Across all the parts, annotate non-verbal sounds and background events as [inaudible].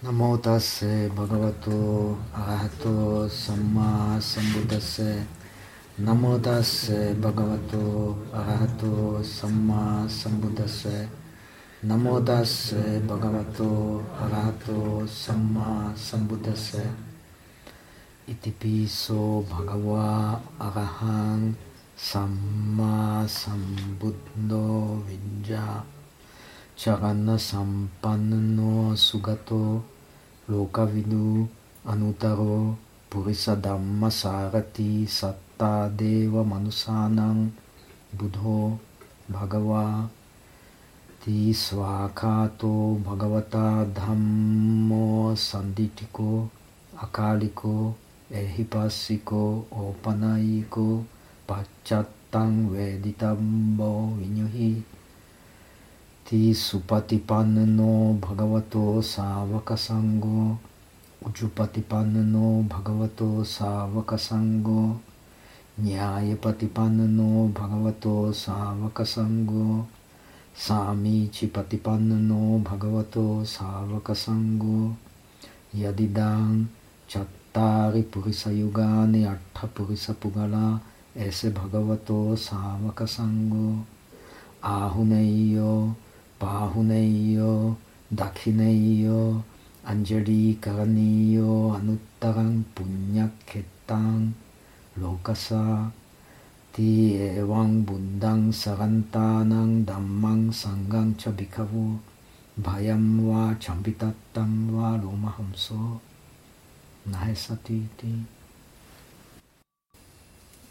Namo tase bhagavato arahato samma sambuddhase. Namo tase bhagavato arahato samma sambuddhase. Namo tase bhagavato arahato samma sambuddhase. Iti piso bhagava arahang samma sambuddho vinja. Charana sampanno sugato lokavidu anutaro purisa dhamma sarati satta deva manusanang buddho bhagava ti svakato bhagavata dhammo sanditiko akaliko ehipasiko opanayiko pachattang veditambo vinyuhi ti supatipanno bhagavato savakasango ujupatipanno bhagavato savakasango nyayapatipanno bhagavato savakasango samichipatipanno bhagavato savakasango yadidang chattari purisayugani attha purisapugala ऐसे भगवतो सावक संगो आहुनयो Pahuneyo, Dakhineyo, Anjali Karaniyo, Anuttarang Punyaketang, Lokasa, Ti Evang Bundang Sarantanang Dhammang Sangang Chabikavu, Bhayam Va Champitattam Va Lomahamso, Nahesatiti.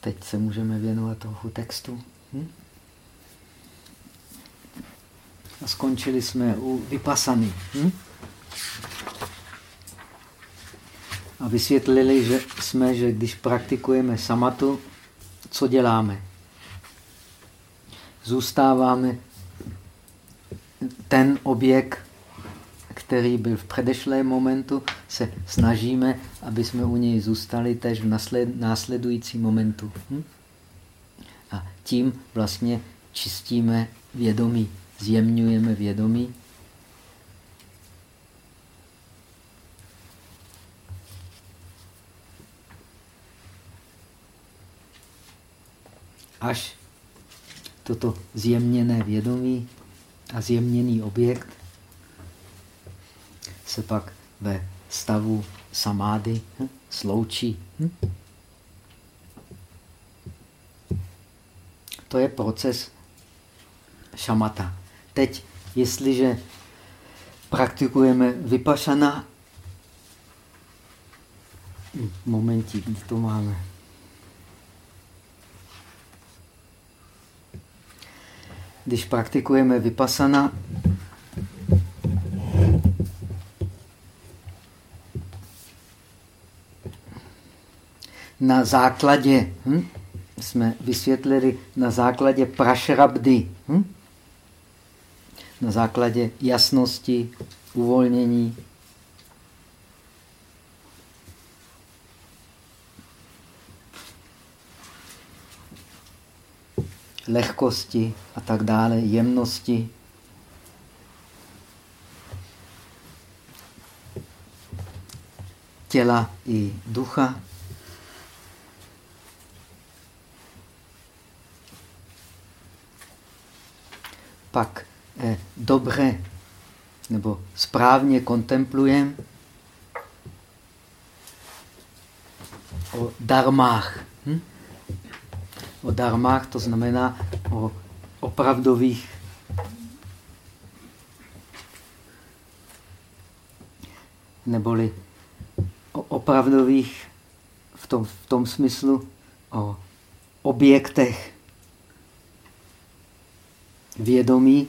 Teď se můžeme věnovat trochu textu. Hm? A skončili jsme u vypasany. Hm? A vysvětlili že jsme, že když praktikujeme samatu, co děláme? Zůstáváme ten objekt, který byl v předešlém momentu, se snažíme, aby jsme u něj zůstali tež v následujícím momentu. Hm? A tím vlastně čistíme vědomí zjemňujeme vědomí. Až toto zjemněné vědomí a zjemněný objekt se pak ve stavu samády hm, sloučí. Hm? To je proces šamata. Teď, jestliže praktikujeme vypašana, momentík, kde to máme? Když praktikujeme vypasana, na základě, hm, jsme vysvětlili na základě prašrabdy, hm, na základě jasnosti, uvolnění. lehkosti a tak dále, jemnosti. Těla i ducha. Pak dobře nebo správně kontemplujeme o darmách. Hm? O darmách to znamená o opravdových neboli o opravdových v tom, v tom smyslu o objektech vědomí,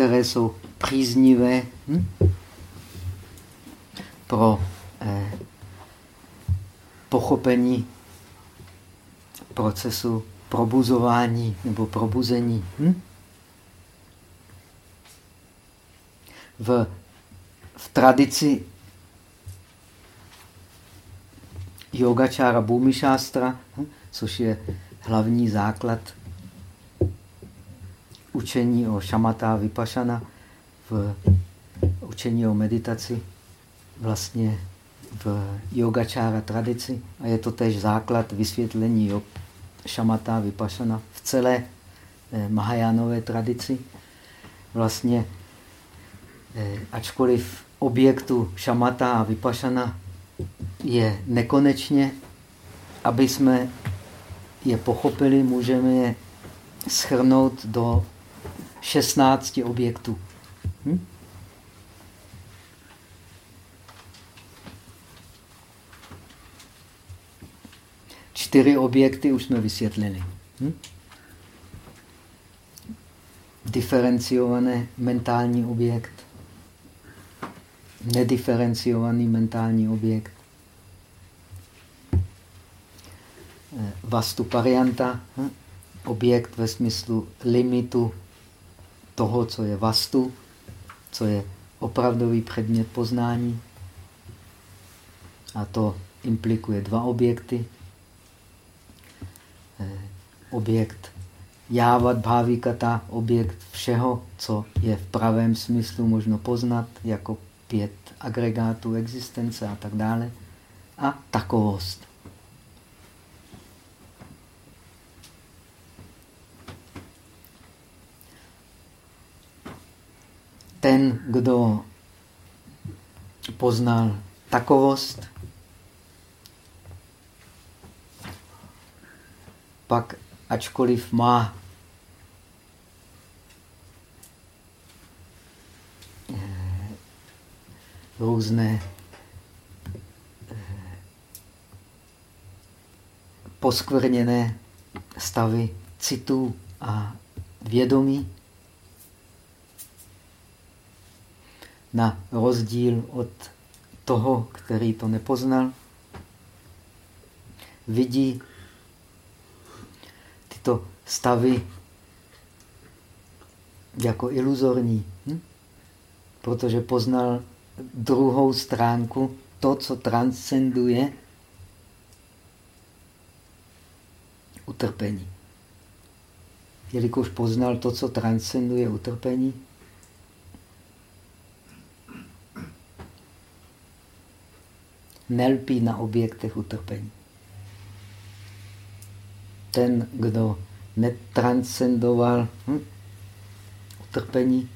které jsou příznivé hm? pro eh, pochopení procesu probuzování nebo probuzení. Hm? V, v tradici yogačára Bhumišástra, hm? což je hlavní základ učení o šamata vypašana v učení o meditaci vlastně v yogačára tradici a je to tež základ vysvětlení jog, šamata, vypašana v celé eh, Mahajánové tradici. Vlastně, eh, ačkoliv objektu šamata a vypašana je nekonečně, aby jsme je pochopili, můžeme je schrnout do 16 objektů. Hm? Čtyři objekty už jsme vysvětlili. Hm? Diferenciované mentální objekt, nediferenciovaný mentální objekt, eh, vastu varianta, hm? objekt ve smyslu limitu toho, co je vastu, co je opravdový předmět poznání. A to implikuje dva objekty. Eh, objekt jávat bhávikata, objekt všeho, co je v pravém smyslu možno poznat, jako pět agregátů existence a tak dále. A takovost. Ten, kdo poznal takovost, pak ačkoliv má různé poskvrněné stavy citů a vědomí, na rozdíl od toho, který to nepoznal, vidí tyto stavy jako iluzorní, hm? protože poznal druhou stránku, to, co transcenduje utrpení. Jelikož poznal to, co transcenduje utrpení, nelpí na objektech utrpení. Ten, kdo netranscendoval hm, utrpení,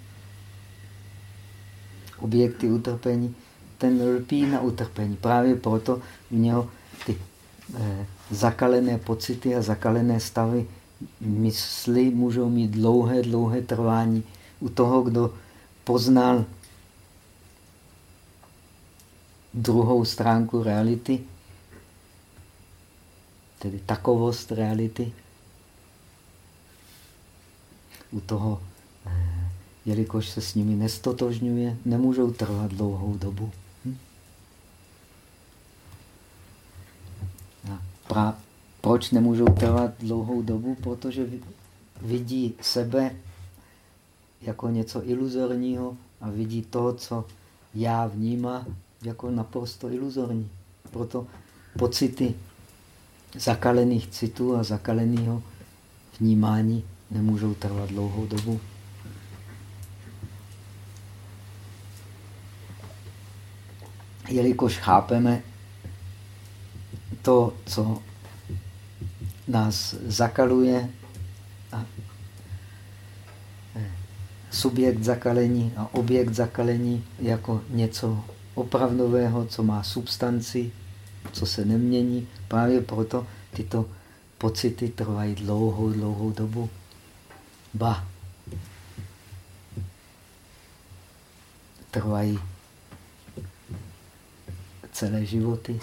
objekty utrpení, ten lpí na utrpení. Právě proto v něho ty eh, zakalené pocity a zakalené stavy mysli můžou mít dlouhé, dlouhé trvání. U toho, kdo poznal druhou stránku reality, tedy takovost reality. U toho, eh, jelikož se s nimi nestotožňuje, nemůžou trvat dlouhou dobu. Hm? A pra, proč nemůžou trvat dlouhou dobu? Protože vidí sebe jako něco iluzorního a vidí to, co já vnímá jako naprosto iluzorní. Proto pocity zakalených citů a zakaleného vnímání nemůžou trvat dlouhou dobu. Jelikož chápeme to, co nás zakaluje, a eh, subjekt zakalení a objekt zakalení jako něco opravdového, co má substanci, co se nemění. Právě proto tyto pocity trvají dlouhou, dlouhou dobu. Ba. Trvají celé životy.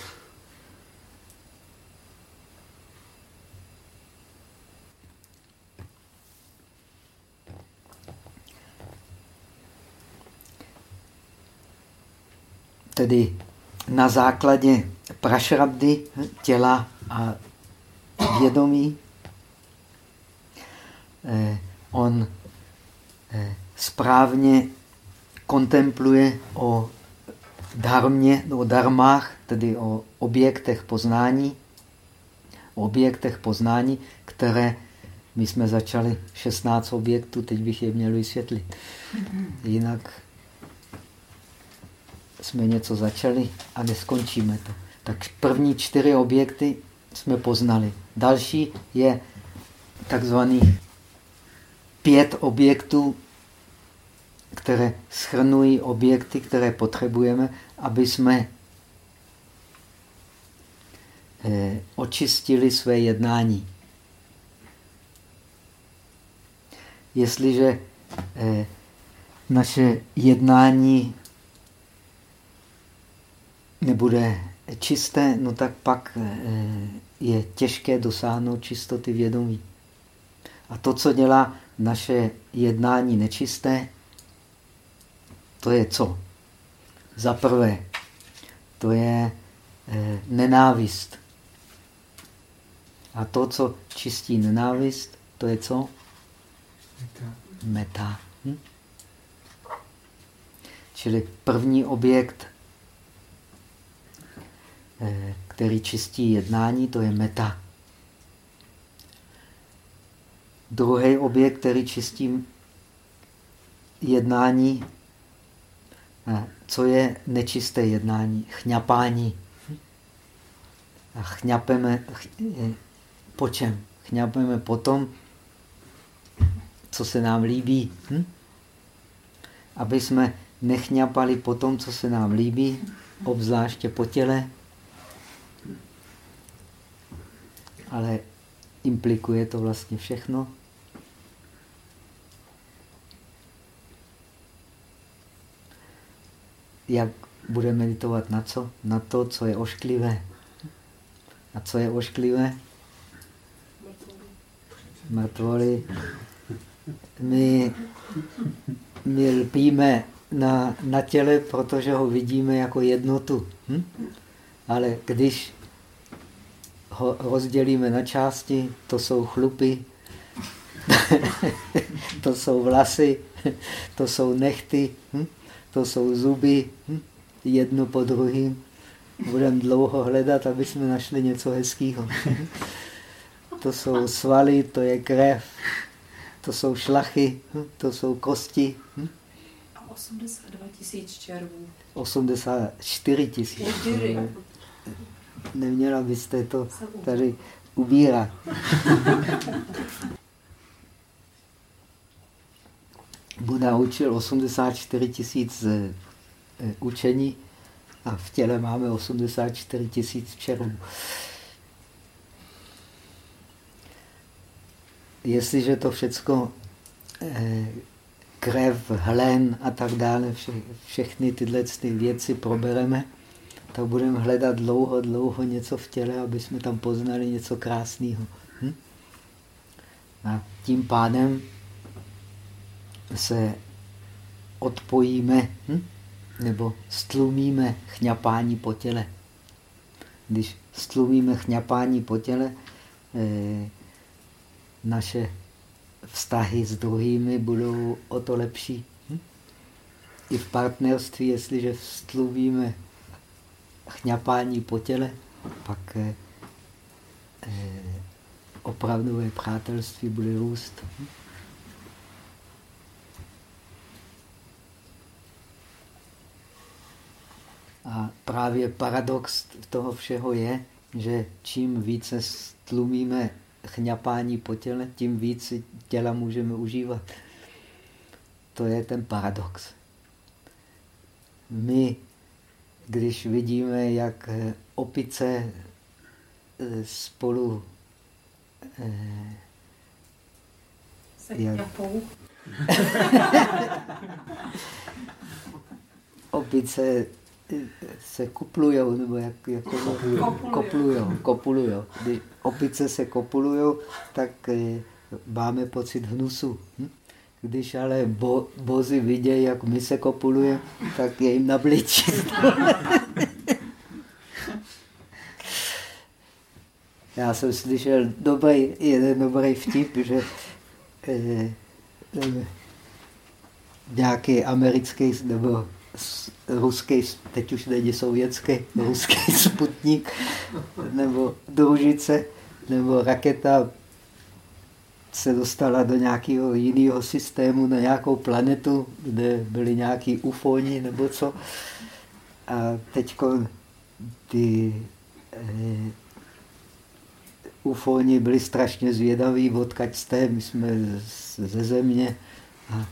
Tedy na základě prašrabdy těla a vědomí eh, on eh, správně kontempluje o darmě, o darmách, tedy o objektech poznání, o objektech poznání, které my jsme začali 16 objektů, teď bych je měl vysvětlit. Jinak jsme něco začali a neskončíme to. Tak první čtyři objekty jsme poznali. Další je takzvaných pět objektů, které schrnují objekty, které potřebujeme, aby jsme eh, očistili své jednání. Jestliže eh, naše jednání nebude čisté, no tak pak eh, je těžké dosáhnout čistoty vědomí. A to, co dělá naše jednání nečisté, to je co? Za prvé, to je eh, nenávist. A to, co čistí nenávist, to je co? Meta. Meta. Hm? Čili první objekt, který čistí jednání, to je meta. Druhý objekt, který čistí jednání, co je nečisté jednání? Chňapání. A chňapeme po čem? Chňapeme po tom, co se nám líbí. Hm? Aby jsme nechňapali po tom, co se nám líbí, obzvláště po těle, ale implikuje to vlastně všechno. jak bude meditovat na co? Na to, co je ošklivé. A co je ošklivé? Mrtvoly. My, my lpíme na, na těle, protože ho vidíme jako jednotu. Hm? Ale když ho rozdělíme na části, to jsou chlupy, [laughs] to jsou vlasy, to jsou nechty, hm? to jsou zuby, hm? jedno po druhým. Budeme dlouho hledat, aby jsme našli něco hezkého. To jsou svaly, to je krev, to jsou šlachy, hm? to jsou kosti. Hm? A 82 tisíc červů. 84 tisíc. Neměla byste to tady ubírat. [laughs] Buda učil 84 tisíc eh, učení a v těle máme 84 tisíc červů. Jestliže to všecko eh, krev, hlen a tak dále, vše, všechny tyhle ty věci probereme, tak budeme hledat dlouho, dlouho něco v těle, aby jsme tam poznali něco krásného. Hm? A tím pádem se odpojíme hm? nebo stlumíme chňapání po těle. Když stlumíme chňapání po těle, eh, naše vztahy s druhými budou o to lepší. Hm? I v partnerství, jestliže stlumíme chňapání po těle, pak eh, eh, opravdové přátelství bude růst. A právě paradox toho všeho je, že čím více stlumíme chňapání po těle, tím víc těla můžeme užívat. To je ten paradox. My, když vidíme, jak opice eh, spolu eh, jak, [laughs] opice se kuplujou, nebo jak, jak to kopulujou. kopulujou. Když opice se kopulujou, tak eh, máme pocit hnusu. Hm? Když ale bo, bozy vidějí, jak my se kopulujeme, tak je jim nabličí. [laughs] Já jsem slyšel dobrý, jeden dobrý vtip, že eh, nějaký americký nebo ruský, teď už není sovětský, ruský [laughs] sputnik, nebo družice, nebo raketa se dostala do nějakého jiného systému, na nějakou planetu, kde byli nějaký ufoni nebo co. A teď ty eh, ufoni byli strašně zvědaví, odkaď jste, my jsme ze země. A,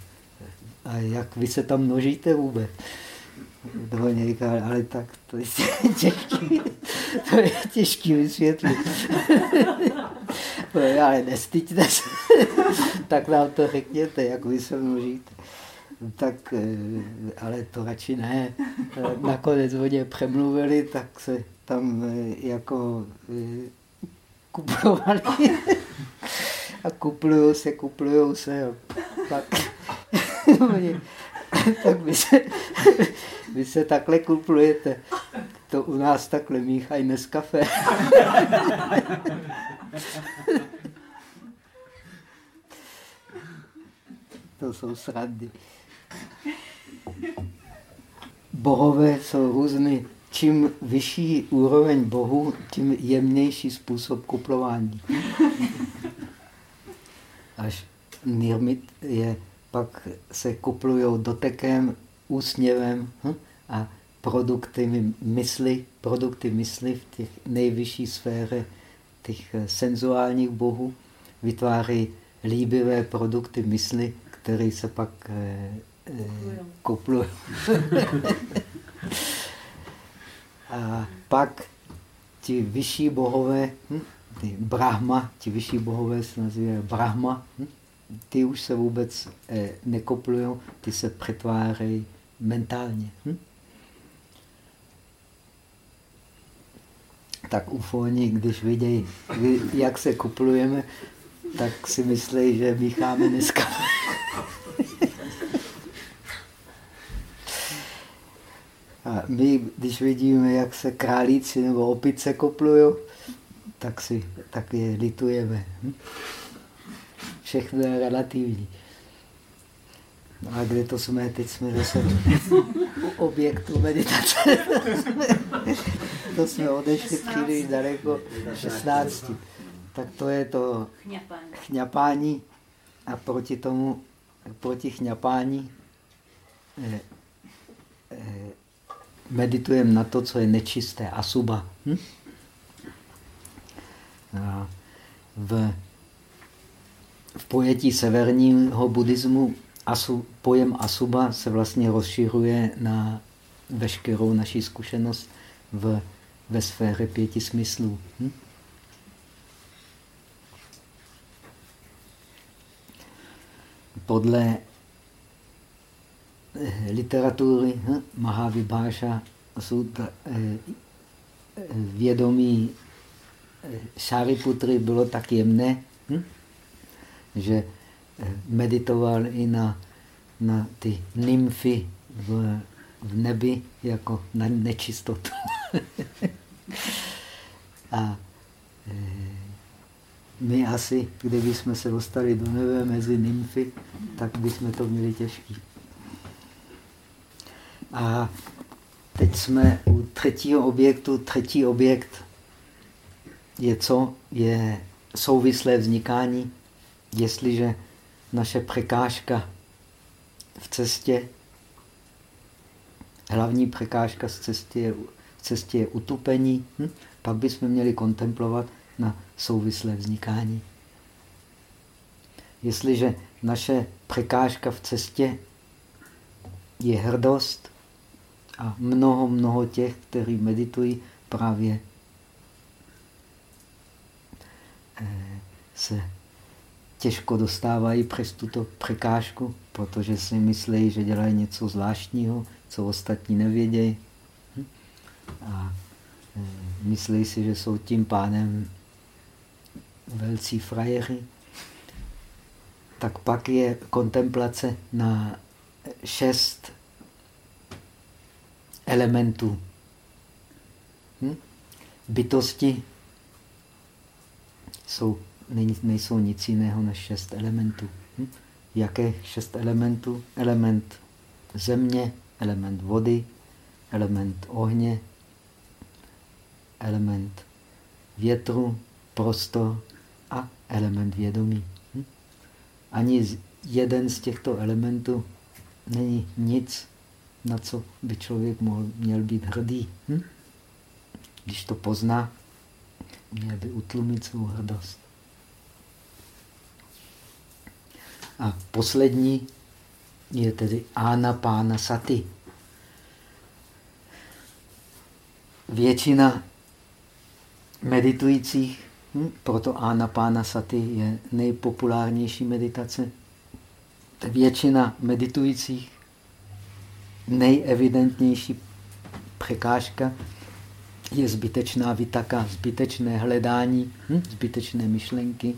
a jak vy se tam množíte vůbec? Toho říká, ale tak to je [laughs] těžký, to je těžký vysvětlit. [laughs] ale nestyďte se, [laughs] tak nám to řekněte, jak vy se množíte. Tak, eh, ale to radši ne. Nakonec oni přemluvili, tak se tam eh, jako eh, kuplovali. [laughs] A kuplujou se, kuplujou se. A pak, [laughs] tak vy se, vy se takhle kuplujete. To u nás takhle míchají dnes kafe. To jsou srandy. Bohové jsou různý čím vyšší úroveň Bohu, tím jemnější způsob kuplování. Až nirmit je, pak se kuplují dotekem, úsměvem hm? a produkty mysli, produkty mysli v těch nejvyšší sféře těch senzuálních bohů vytváří líbivé produkty mysli, které se pak eh, eh, kuplují. [laughs] A pak ti vyšší bohové, hm, ty Brahma, ti vyšší bohové se nazývají Brahma, hm, ty už se vůbec eh, nekoplují, ty se přetvářejí mentálně. Hm. Tak ufoni, když vidějí, jak se kuplujeme, tak si myslí, že mícháme dneska. A my, když vidíme, jak se králíci nebo opice koplují, tak si tak je litujeme. Hm? Všechno je relativní. A kde to jsme? Teď jsme zase u objektu meditace. to jsme odešli příliš daleko, 16. Tak to je to chňapání. A proti tomu, proti chňapání eh, eh, meditujeme na to, co je nečisté, asuba. Hm? v, v pojetí severního buddhismu asu, pojem asuba se vlastně rozšiřuje na veškerou naši zkušenost v, ve sféře pěti smyslů. Hm? Podle Eh, literatury, hm? Mahavibháša, eh, eh, vědomí Šariputry bylo tak jemné, hm? že meditoval i na, na ty nymfy v, v nebi jako na nečistotu. [laughs] A my asi, kdybychom se dostali do nebe mezi nymfy, tak bychom to měli těžký. A teď jsme u třetího objektu. Třetí objekt je co? Je souvislé vznikání. Jestliže naše překážka v cestě, hlavní překážka v cestě je, v cestě je utupení, hm? pak bychom měli kontemplovat na souvislé vznikání. Jestliže naše překážka v cestě je hrdost, a mnoho, mnoho těch, kteří meditují, právě eh, se těžko dostávají přes tuto překážku, protože si myslí, že dělají něco zvláštního, co ostatní nevědějí. A eh, myslí si, že jsou tím pánem velcí frajeři. Tak pak je kontemplace na šest elementů. Hm? Bytosti jsou, nejsou nic jiného než šest elementů. Hm? Jaké šest elementů? Element země, element vody, element ohně, element větru, prostor a element vědomí. Hm? Ani jeden z těchto elementů není nic na co by člověk mohl, měl být hrdý. Hm? Když to pozná, měl by utlumit svou hrdost. A poslední je tedy Ána Pána Sati. Většina meditujících, hm, proto Ána Pána Sati je nejpopulárnější meditace, většina meditujících nejevidentnější překážka je zbytečná vytaka, zbytečné hledání, hm? zbytečné myšlenky.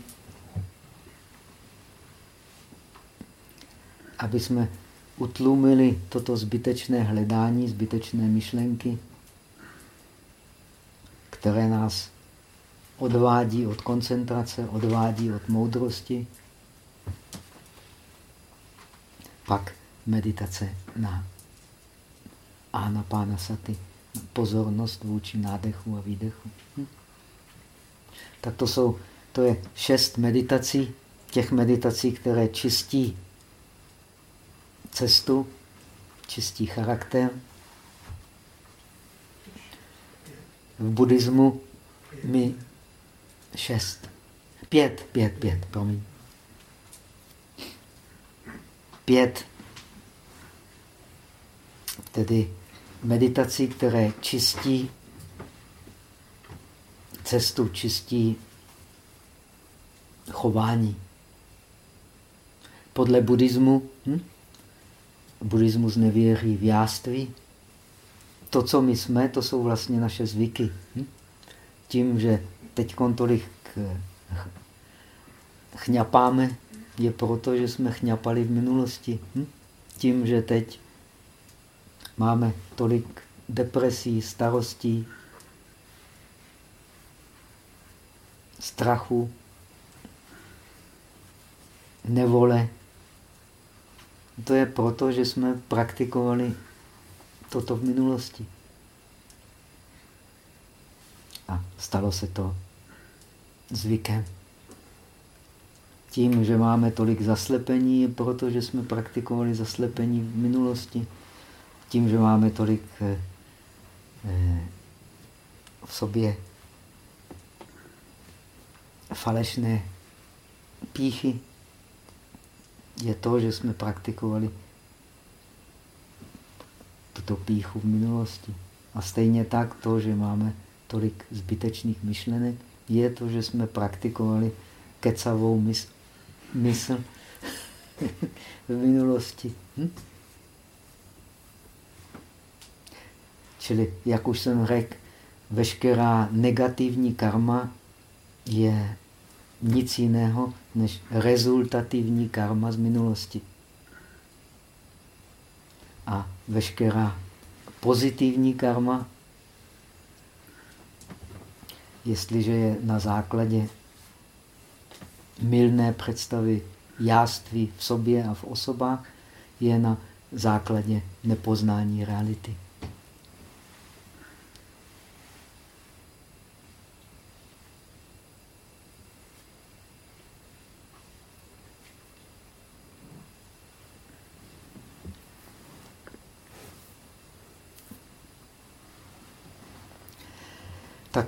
Aby jsme utlumili toto zbytečné hledání, zbytečné myšlenky, které nás odvádí od koncentrace, odvádí od moudrosti. Pak meditace na pána saty, pozornost vůči nádechu a výdechu. Hm? Tak to, jsou, to je šest meditací, těch meditací, které čistí cestu, čistí charakter. V buddhismu my šest, pět, pět, pět, promiň. Pět, tedy meditací, které čistí cestu, čistí chování. Podle buddhismu, hm? Buddhismus nevěří v jáství. To, co my jsme, to jsou vlastně naše zvyky. Hm? Tím, že teď tolik chňapáme, je proto, že jsme chňapali v minulosti. Hm? Tím, že teď máme tolik depresí, starostí, strachu, nevole. To je proto, že jsme praktikovali toto v minulosti. A stalo se to zvykem. Tím, že máme tolik zaslepení, je proto, že jsme praktikovali zaslepení v minulosti tím, že máme tolik eh, eh, v sobě falešné píchy, je to, že jsme praktikovali tuto píchu v minulosti. A stejně tak to, že máme tolik zbytečných myšlenek, je to, že jsme praktikovali kecavou mysl, mysl [laughs] v minulosti. Hm? Čili, jak už jsem řekl, veškerá negativní karma je nic jiného než rezultativní karma z minulosti. A veškerá pozitivní karma, jestliže je na základě milné představy jáství v sobě a v osobách, je na základě nepoznání reality.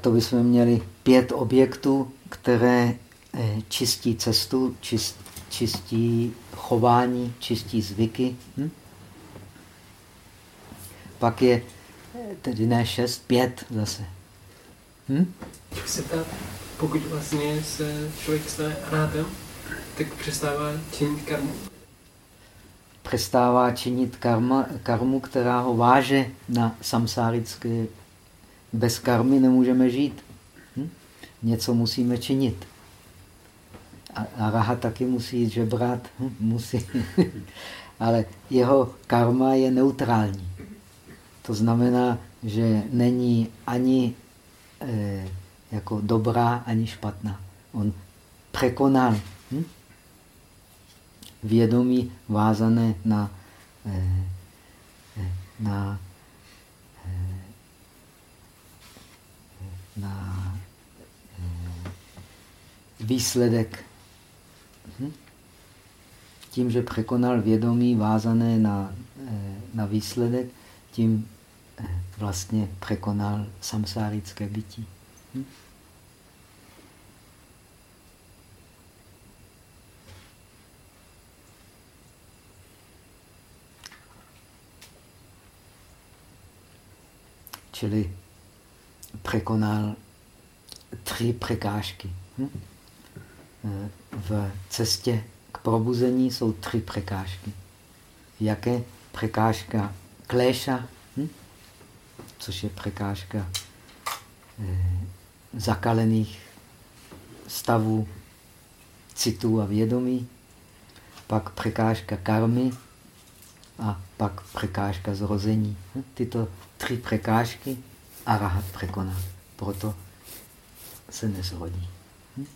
To bychom měli pět objektů, které eh, čistí cestu, čist, čistí chování, čistí zvyky. Hm? Pak je eh, tedy ne šest, pět zase. Hm? Se ta, pokud vlastně se člověk stane anátem, tak přestává činit karmu? Přestává činit karma, karmu, která ho váže na samsárické bez karmy nemůžeme žít. Hm? Něco musíme činit. A, a raha taky musí jít žebrat. Hm? Musí. [laughs] Ale jeho karma je neutrální. To znamená, že není ani eh, jako dobrá, ani špatná. On překonal hm? vědomí vázané na, eh na na eh, výsledek. Hm? Tím, že překonal vědomí vázané na eh, na výsledek, tím eh, vlastně překonal samsárické bytí. Hm? Čili překonal tři překážky. Hm? Eh, v cestě k probuzení jsou tři překážky. Jaké? Překážka kléša, hm? což je překážka eh, zakalených stavů citů a vědomí, pak překážka karmy a pak překážka zrození. Hm? Tyto tři překážky arahat překoná. Proto se nezrodí. Hm?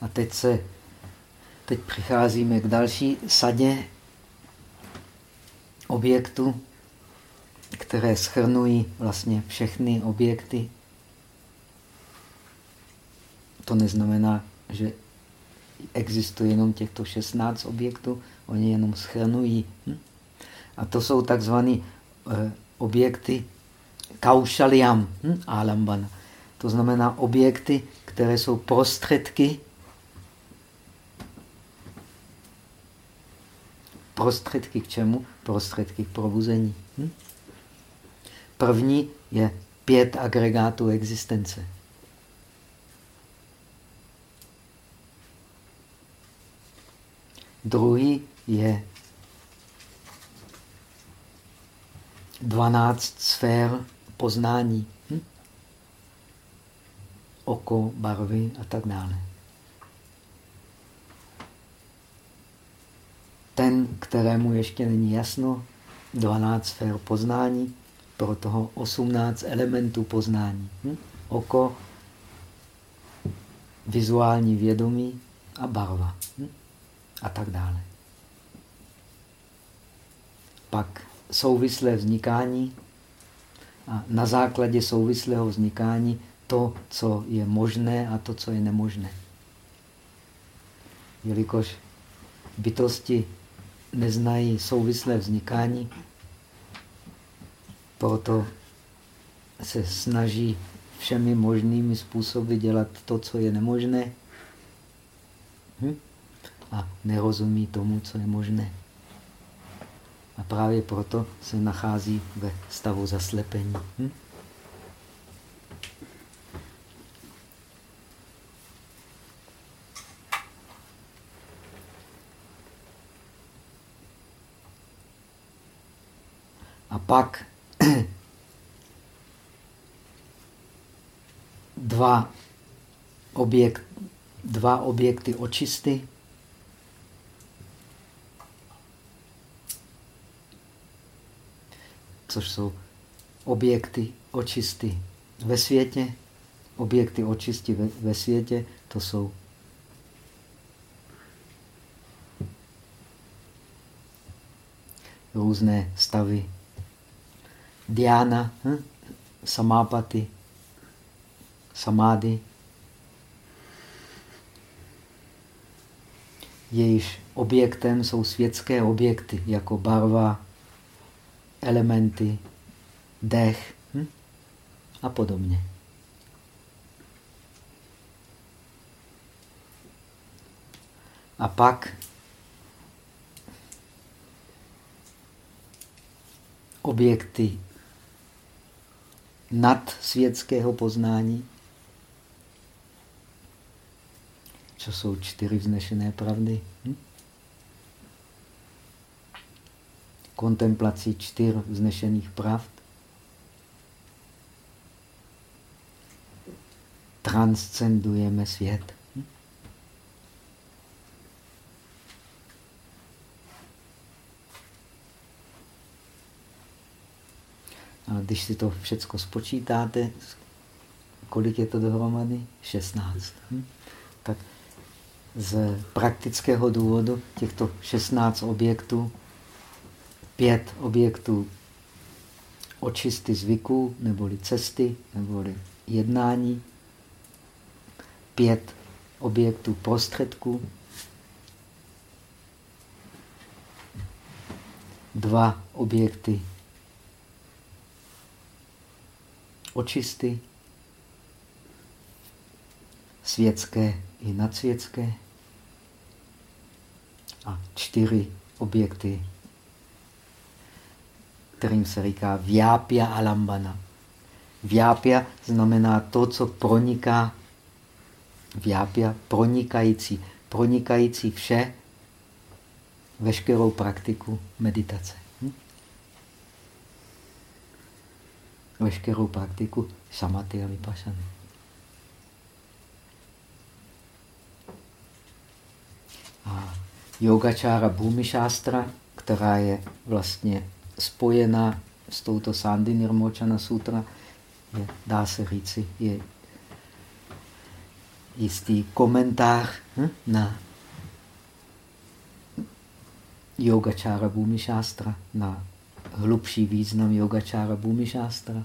A teď se teď přicházíme k další sadě objektů, které schrnují vlastně všechny objekty. To neznamená, že existuje jenom těchto 16 objektů, oni jenom schrnují. Hm? A to jsou takzvané eh, objekty kaušaliam, hm? alambana. To znamená objekty, které jsou prostředky prostředky k čemu? Prostředky k probuzení. Hm? První je pět agregátů existence. Druhý je 12 sfér poznání. Hm? Oko, barvy a tak dále. Ten, kterému ještě není jasno, 12 sfér poznání, pro toho 18 elementů poznání. Hm? Oko, vizuální vědomí a barva. Hm? A tak dále. Pak souvislé vznikání a na základě souvislého vznikání to, co je možné a to, co je nemožné. Jelikož bytosti neznají souvislé vznikání, proto se snaží všemi možnými způsoby dělat to, co je nemožné hm? A nerozumí tomu, co je možné. A právě proto se nachází ve stavu zaslepení. Hm? A pak [clears throat] dva, objekt, dva objekty očisty, což jsou objekty očisty ve světě. Objekty očisty ve, ve světě, to jsou různé stavy diana, hm? samápaty, samády, jejíž objektem jsou světské objekty, jako barva, elementy, dech hm? a podobně. A pak objekty nad světského poznání, co jsou čtyři vznešené pravdy. Kontemplací čtyř vznešených pravd, transcendujeme svět. A když si to všechno spočítáte, kolik je to dohromady? 16. Hm? Tak z praktického důvodu těchto 16 objektů pět objektů. Očisty zvyků, neboli cesty, neboli jednání, pět objektů prostředků, dva objekty očisty, světské i nadsvětské. A čtyři objekty, kterým se říká Vyápia alambana. Vyápia znamená to, co proniká, Vyápia pronikající, pronikající vše, veškerou praktiku meditace. Hm? Veškerou praktiku samaty a vypašany. A yogačára Bhumišástra, která je vlastně spojena s touto Sandy Nirmochana Sutra, je, dá se říci, je jistý komentář hm, na yogačára Bhumišástra, na hlubší význam yogačára Bhumišástra.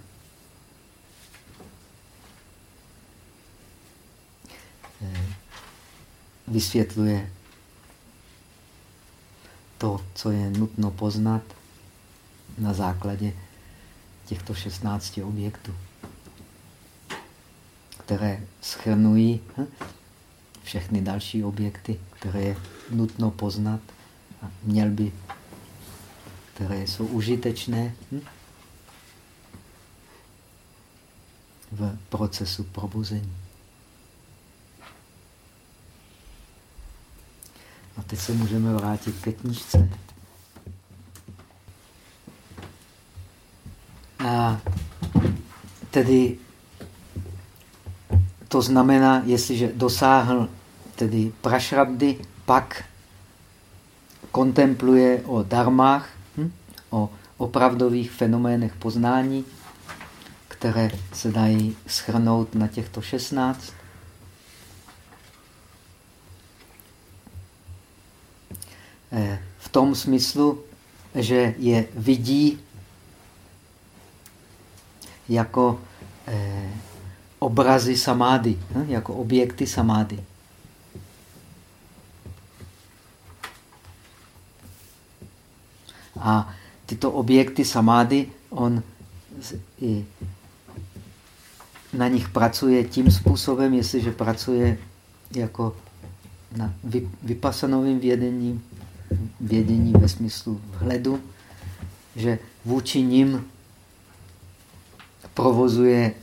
Eh, vysvětluje to, co je nutno poznat na základě těchto 16 objektů, které schrnují hm, všechny další objekty, které je nutno poznat a měl by, které jsou užitečné hm, v procesu probuzení. A teď se můžeme vrátit ke knížce. A tedy to znamená, jestliže dosáhl tedy prašrabdy, pak kontempluje o darmách, hm? o opravdových fenoménech poznání, které se dají schrnout na těchto 16. Eh, v tom smyslu, že je vidí jako eh, obrazy samády, hm? jako objekty samády. A tyto objekty samády, on i na nich pracuje tím způsobem, jestliže pracuje jako na vypasanovým vědením, vědění ve smyslu vhledu, že vůči nim provozuje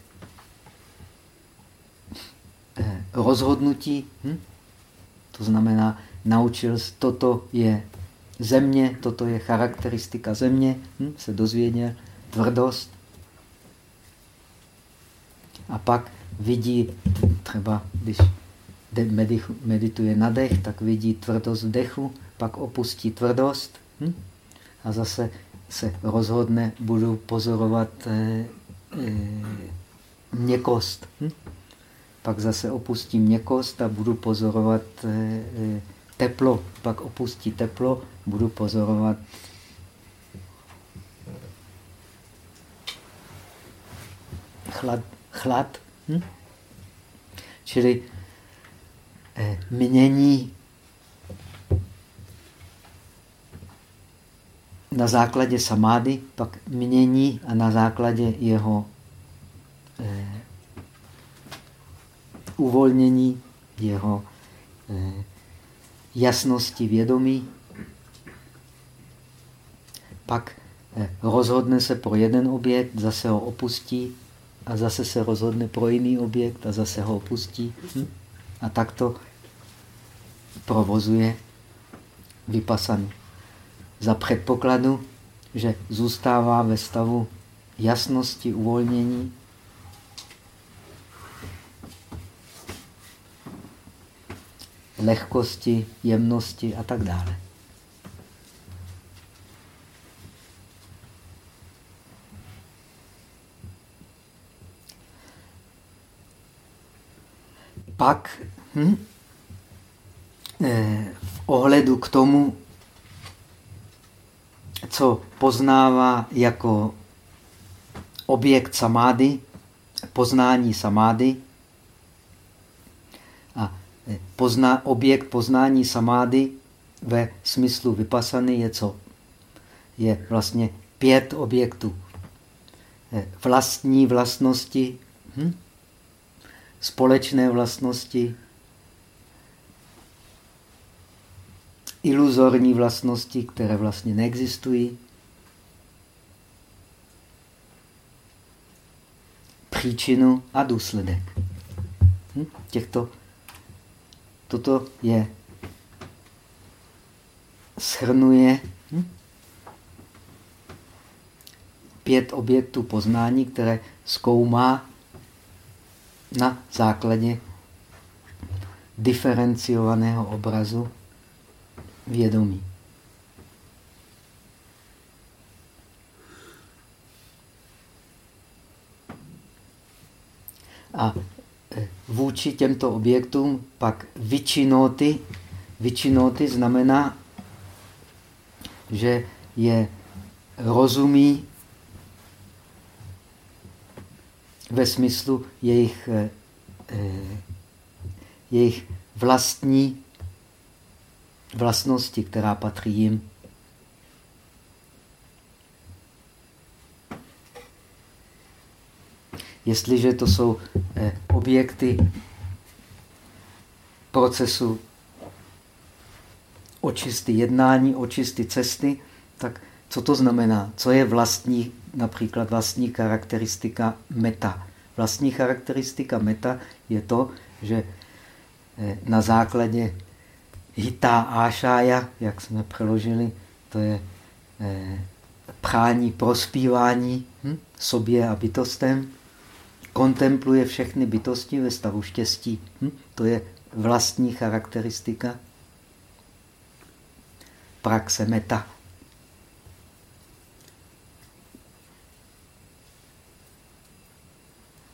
eh, rozhodnutí. Hm? To znamená, naučil se, toto je země, toto je charakteristika země, hm? se dozvěděl, tvrdost. A pak vidí, třeba když medituje na dech, tak vidí tvrdost dechu, pak opustí tvrdost hm? a zase se rozhodne, budu pozorovat eh, měkost. Hm? Pak zase opustí měkost a budu pozorovat eh, eh, teplo. Pak opustí teplo, budu pozorovat chlad. chlad. Hm? Čili eh, mění na základě samády, pak mění a na základě jeho eh, uvolnění, jeho eh, jasnosti vědomí, pak eh, rozhodne se pro jeden objekt, zase ho opustí a zase se rozhodne pro jiný objekt a zase ho opustí. Hm? A takto provozuje vypasaný za předpokladu, že zůstává ve stavu jasnosti, uvolnění, lehkosti, jemnosti a tak dále. Pak hm, eh, v ohledu k tomu, co poznává jako objekt samády, poznání samády. A eh, pozná, objekt poznání samády ve smyslu vypasany je co? Je vlastně pět objektů. Eh, vlastní vlastnosti, hm? společné vlastnosti, iluzorní vlastnosti, které vlastně neexistují, příčinu a důsledek. Hm? Těchto, toto je shrnuje hm? pět objektů poznání, které zkoumá na základě diferenciovaného obrazu vědomí. A e, vůči těmto objektům pak vyčinoty, vyčinoty znamená, že je rozumí ve smyslu jejich, e, e, jejich vlastní vlastnosti, která patří jim. Jestliže to jsou eh, objekty procesu očisty jednání, očisty cesty, tak co to znamená? Co je vlastní, například vlastní charakteristika meta? Vlastní charakteristika meta je to, že eh, na základě hita ášája, jak jsme přeložili, to je eh, prání, prospívání hm, sobě a bytostem, kontempluje všechny bytosti ve stavu štěstí. Hm? To je vlastní charakteristika praxe meta.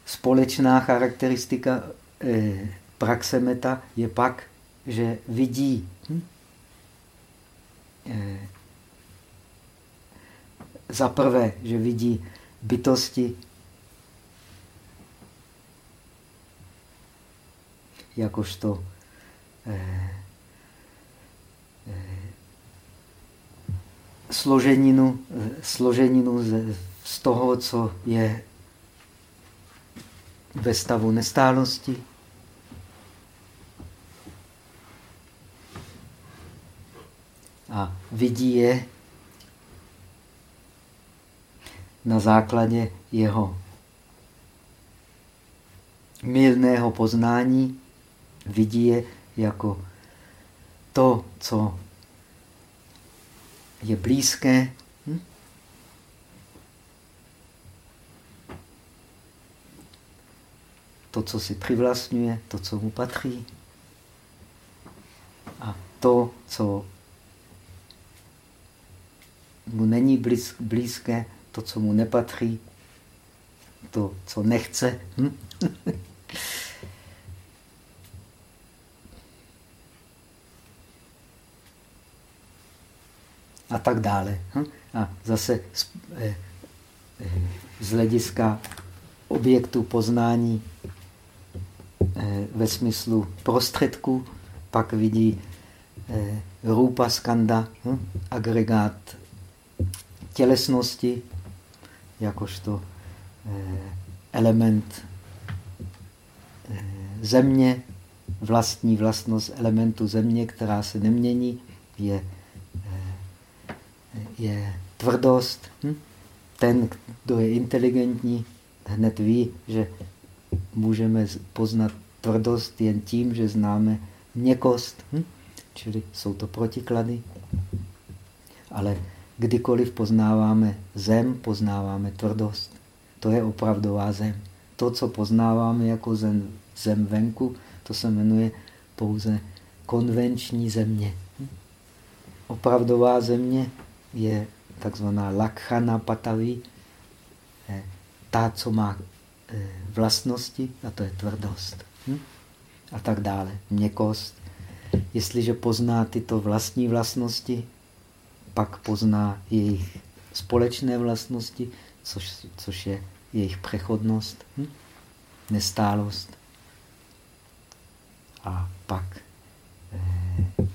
Společná charakteristika eh, praxe meta je pak, že vidí hm? eh, za prvé, že vidí bytosti jakožto eh, eh, složeninu, složeninu z, z toho, co je ve stavu nestálosti. A vidí je na základě jeho milného poznání vidí je jako to, co je blízké. Hm? To, co si přivlastňuje, to, co mu patří. A to, co mu není blízké, to, co mu nepatří, to, co nechce. Hm? a tak dále. Hm? A zase eh, eh, z hlediska objektu poznání eh, ve smyslu prostředku pak vidí rupa skanda, hm? agregát tělesnosti, jakožto element země, vlastní vlastnost elementu země, která se nemění, je je tvrdost. Hm? Ten, kdo je inteligentní, hned ví, že můžeme poznat tvrdost jen tím, že známe měkost. Hm? Čili jsou to protiklady. Ale kdykoliv poznáváme zem, poznáváme tvrdost. To je opravdová zem. To, co poznáváme jako zem, zem venku, to se jmenuje pouze konvenční země. Opravdová země je takzvaná lakhana pataví, eh, ta, co má eh, vlastnosti, a to je tvrdost. Hm? A tak dále, měkost. Jestliže pozná tyto vlastní vlastnosti, pak pozná jejich společné vlastnosti, což, což je jejich přechodnost, hm? nestálost. a pak eh,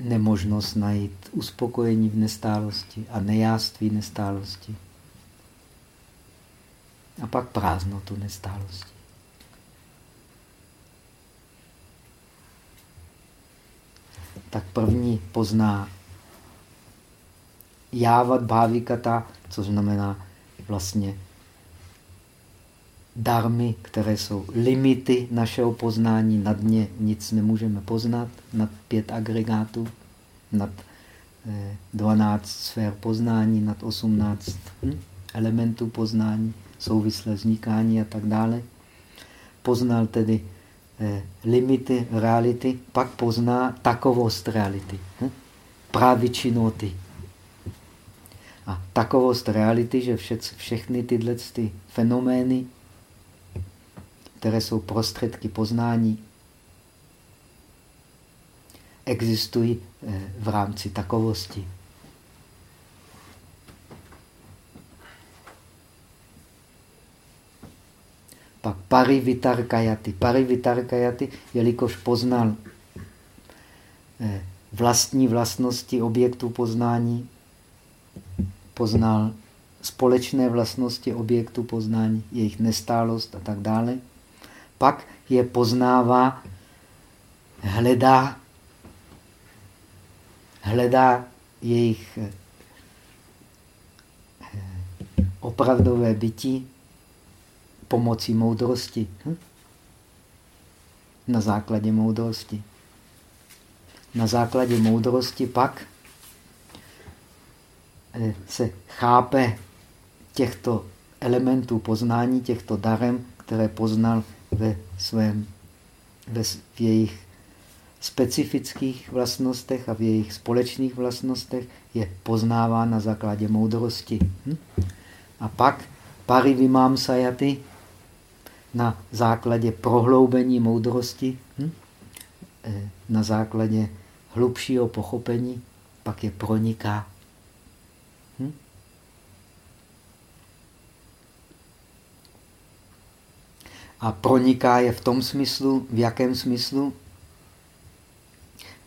nemožnost najít uspokojení v nestálosti a nejáství nestálosti. A pak prázdnotu nestálosti. Tak první pozná jávat bhávikata, což znamená vlastně darmy, které jsou limity našeho poznání, nad ně nic nemůžeme poznat, nad pět agregátů, nad 12 eh, sfér poznání, nad 18 hm, elementů poznání, souvislé vznikání a tak dále. Poznal tedy eh, limity reality, pak pozná takovost reality, hm, pravičinoty. A takovost reality, že vše, všechny tyhle ty fenomény které jsou prostředky poznání, existují eh, v rámci takovosti. Pak parivitarkajaty. Parivitarkajaty, jelikož poznal eh, vlastní vlastnosti objektu poznání, poznal společné vlastnosti objektu poznání, jejich nestálost a tak dále, pak je poznává, hledá, hledá jejich eh, opravdové bytí pomocí moudrosti. Hm? Na základě moudrosti. Na základě moudrosti pak se chápe těchto elementů poznání, těchto darem, které poznal ve svém, ve, v jejich specifických vlastnostech a v jejich společných vlastnostech je poznáván na základě moudrosti. Hm? A pak parivimám sajaty na základě prohloubení moudrosti, hm? Eh, na základě hlubšího pochopení, pak je proniká A proniká je v tom smyslu, v jakém smyslu?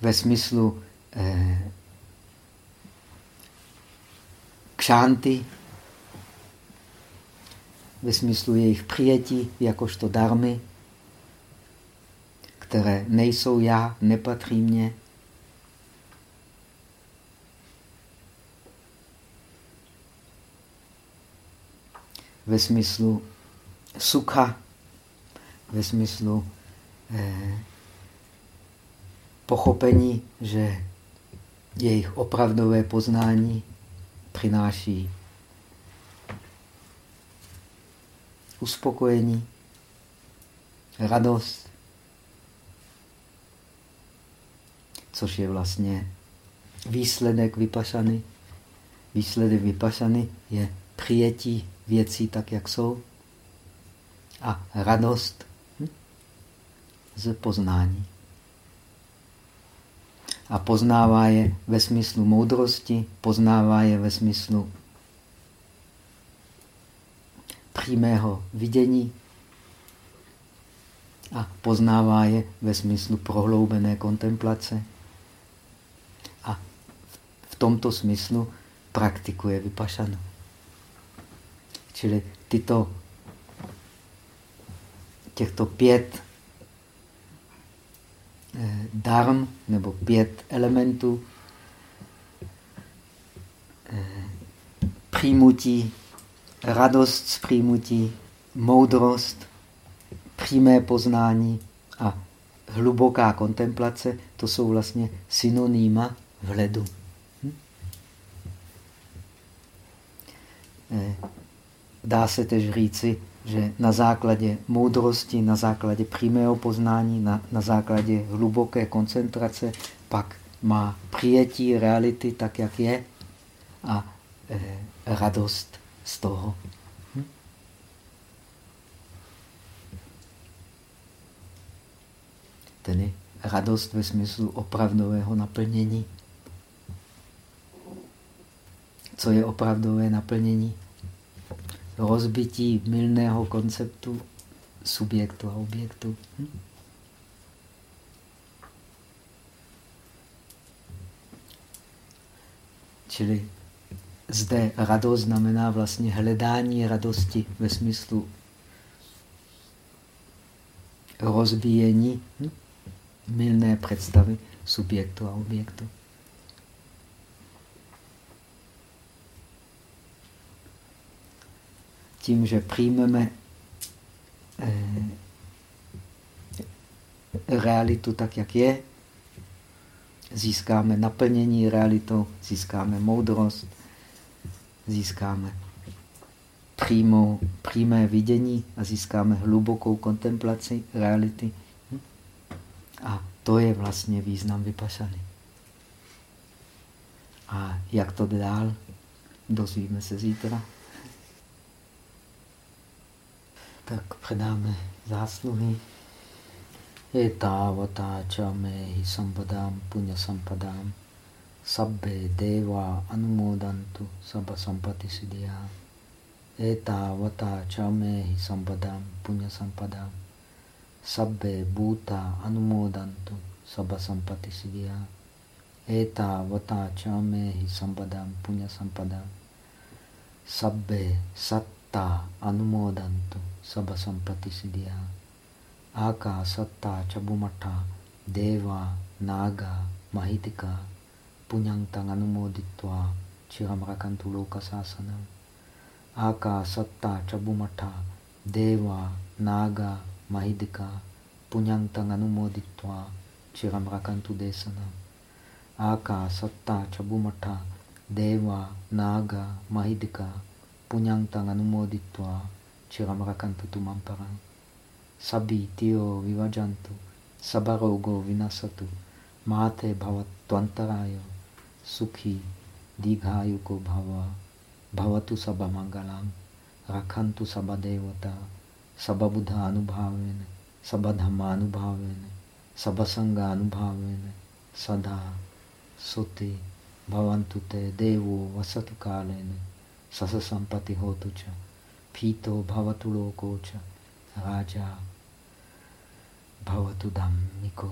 Ve smyslu eh, kšánty, ve smyslu jejich přijetí jakožto darmy, které nejsou já, nepatří mně. Ve smyslu sukha, ve smyslu eh, pochopení, že jejich opravdové poznání přináší uspokojení, radost, což je vlastně výsledek vypašany. Výsledek vypašany je přijetí věcí tak, jak jsou a radost z poznání. A poznává je ve smyslu moudrosti, poznává je ve smyslu přímého vidění a poznává je ve smyslu prohloubené kontemplace. A v tomto smyslu praktikuje vypašanu. Čili tyto, těchto pět darm nebo pět elementů eh, přijmutí, radost z přijmutí, moudrost, přímé poznání a hluboká kontemplace, to jsou vlastně synonýma vhledu. Hm? Eh, dá se tež říci, že na základě moudrosti, na základě přímého poznání, na, na základě hluboké koncentrace pak má přijetí reality tak, jak je a e, radost z toho. Hm? Tedy radost ve smyslu opravdového naplnění. Co je opravdové naplnění? rozbití milného konceptu subjektu a objektu. Hm? Čili zde radost znamená vlastně hledání radosti ve smyslu rozbíjení hm? mylné milné představy subjektu a objektu. Tím, že přijmeme eh, realitu tak, jak je, získáme naplnění realitou, získáme moudrost, získáme přímou, přímé vidění a získáme hlubokou kontemplaci reality. A to je vlastně význam vypašany. A jak to dál, dozvíme se zítra. Tak předáme zásluhy. Etavata cha mehi sampadam punya sampadam sabbe deva anumodantu sabba sampati siddhya etavata cha mehi sampadam punya sampadam sabbe bhuta anumodantu sabba sampati siddhya etavata cha mehi sampadam punya sampadam sabbe satta anumodantu sabba sampati siddhya Aka, Satta, Chabumata, Deva, Naga, Mahitika, Punyantang Anumoditva, Chiramrakantu Loka Sasana. Aka, Satta, Chabumata, Deva, Naga, Mahidika, Punyantang Anumoditva, Chiramrakantu Desana. Aka, Satta, Chabumata, Deva, Naga, Punyantang पुण्यांतं अनुमोदित्वा चिरमरकन्तु तु मम परं सबि तियो विभजन्तु सबरोगो विनशतु माते भवत्वन्तराय सुखी दीर्घायुको भव भवतु सबमङ्गलां रखन्तु सबदेवता सबबुध अनुभावेन सबधर्मानुभावेन सबसङ्गानुभावेन सदा सुते भवन्तु ते देवो वसतु कालेन sasa sampati hotu cha, pito bhavatu loko cha, raja Bhavatu Dhammiko